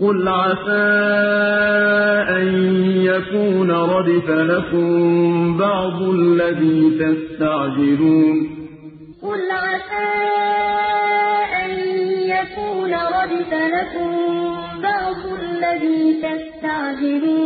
قُلْ عَسَىٰ أَن يَكُونَ رَدِفَ لَكُم بَعْضُ الَّذِي تَسْتَعْجِلُونَ قُلْ عَسَىٰ أَن يَكُونَ رَدِفَ لَكُم بَعْضُ الَّذِي تَسْتَعْجِلُونَ